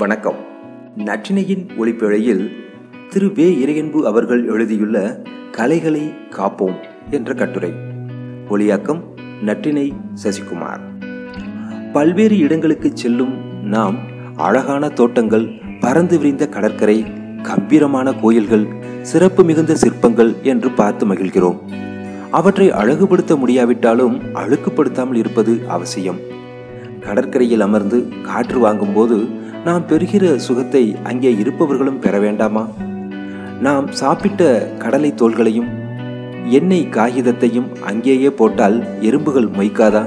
வணக்கம். நற்றினையின் ஒளிப்பிழையில் திரு வே. இறையன்பு அவர்கள் எழுதியுள்ள கலைகளை காப்போம் என்ற கட்டுரை. ஒளியாக்கம் நற்றினை சசிகுமார். பல்வேறு இடங்களுக்கு செல்லும் நாம் அழகான தோட்டங்கள் பறந்து விரிந்த கடற்கரை கம்பீரமான கோயில்கள் சிறப்பு மிகுந்த சிற்பங்கள் என்று பார்த்து மகிழ்கிறோம். அவற்றை அழகுபடுத்த முடியாவிட்டாலும் அழுக்குப்படுத்தாமல் இருப்பது அவசியம். கடற்கரையில் அமர்ந்து காற்று வாங்கும்போது நாம் பெறுகிற சுகத்தை அங்கே இருப்பவர்களும் பெற வேண்டாமா? நாம் சாப்பிட்ட கடலை தோள்களையும் எண்ணெய் காகிதத்தையும் அங்கேயே போட்டால் எறும்புகள் மொய்க்காதா?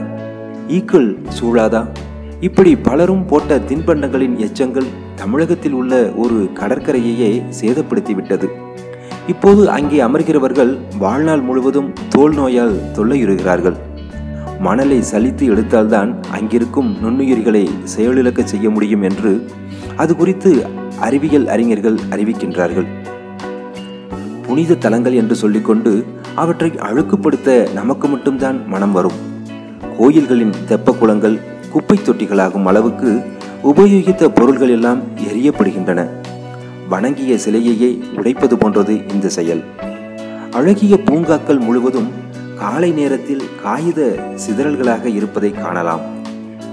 ஈக்கள் சூழாதா? இப்படி பலரும் போட்ட தின்பண்டங்களின் எச்சங்கள் தமிழகத்தில் உள்ள ஒரு கடற்கரையையே சேதப்படுத்திவிட்டது. இப்போது அங்கே அமர்கிறவர்கள் வாழ்நாள் முழுவதும் தோல் நோயால் தொல்லையுறுகிறார்கள். மணலை சலித்து எடுத்தால்தான் அங்கிருக்கும் நுண்ணுயிர்களை செயலிழக்க செய்ய முடியும் என்று அது குறித்து அறிவியல் அறிஞர்கள் அறிவிக்கின்றார்கள். புனித தலங்கள் என்று சொல்லிக்கொண்டு அவற்றை அழுக்குப்படுத்த நமக்கு மட்டும்தான் மனம் வரும். கோயில்களின் தெப்ப குளங்கள் குப்பை தொட்டிகளாகும் அளவுக்கு உபயோகித்த பொருள்கள் எல்லாம் எரியப்படுகின்றன. வணங்கிய சிலையையே உடைப்பது போன்றது இந்த செயல். அழகிய பூங்காக்கள் முழுவதும் காலை நேரத்தில் காகித சிதறல்களாக இருப்பதை காணலாம்.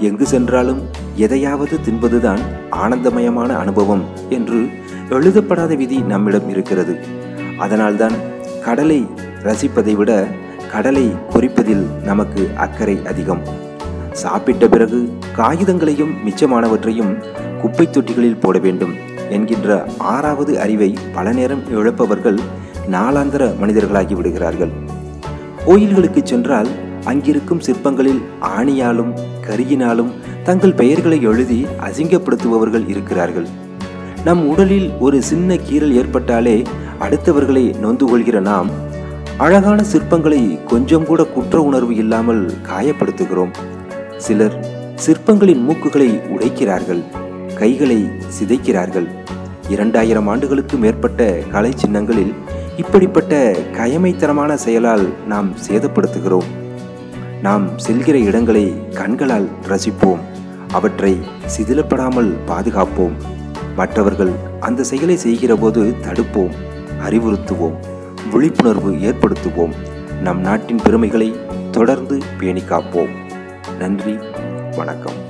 எங்கு சென்றாலும் எதையாவது தின்பதுதான் ஆனந்தமயமான அனுபவம் என்று எழுதப்படாத விதி நம்மிடம் இருக்கிறது. அதனால்தான் கடலை ரசிப்பதை விட கடலை குறிப்பதில் நமக்கு அக்கறை அதிகம். சாப்பிட்ட பிறகு காகிதங்களையும் மிச்சமானவற்றையும் குப்பை தொட்டிகளில் போட வேண்டும் என்கின்ற ஆறாவது அறிவை பல நேரம் இழப்பவர்கள் நாளாந்திர மனிதர்களாகி விடுகிறார்கள். கோயில்களுக்கு சென்றால் அங்கிருக்கும் சிற்பங்களில் ஆணியாலும் கரியினாலும் தங்கள் பெயர்களை எழுதி அசிங்கப்படுத்துபவர்கள் இருக்கிறார்கள். நம் உடலில் ஒரு சின்ன கீறல் ஏற்பட்டாலே அடுத்தவர்களை நொந்து கொள்கிற நாம் அழகான சிற்பங்களை கொஞ்சம் கூட குற்ற உணர்வு இல்லாமல் காயப்படுத்துகிறோம். சிலர் சிற்பங்களின் மூக்குகளை உடைக்கிறார்கள் கைகளை சிதைக்கிறார்கள். இரண்டாயிரம் ஆண்டுகளுக்கு மேற்பட்ட கலை சின்னங்களில் இப்படிப்பட்ட கயமைத்தனமான செயலால் நாம் சேதப்படுத்துகிறோம். நாம் செல்கிற இடங்களை கண்களால் ரசிப்போம். அவற்றை சிதிலப்படாமல் பாதுகாப்போம். மற்றவர்கள் அந்த செயலை செய்கிற போது தடுப்போம் அறிவுறுத்துவோம் விழிப்புணர்வு ஏற்படுத்துவோம். நம் நாட்டின் பெருமைகளை தொடர்ந்து பேணி காப்போம் நன்றி வணக்கம்.